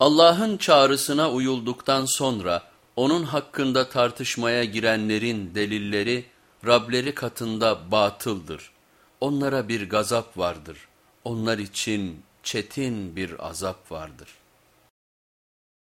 Allah'ın çağrısına uyulduktan sonra onun hakkında tartışmaya girenlerin delilleri Rableri katında batıldır. Onlara bir gazap vardır. Onlar için çetin bir azap vardır.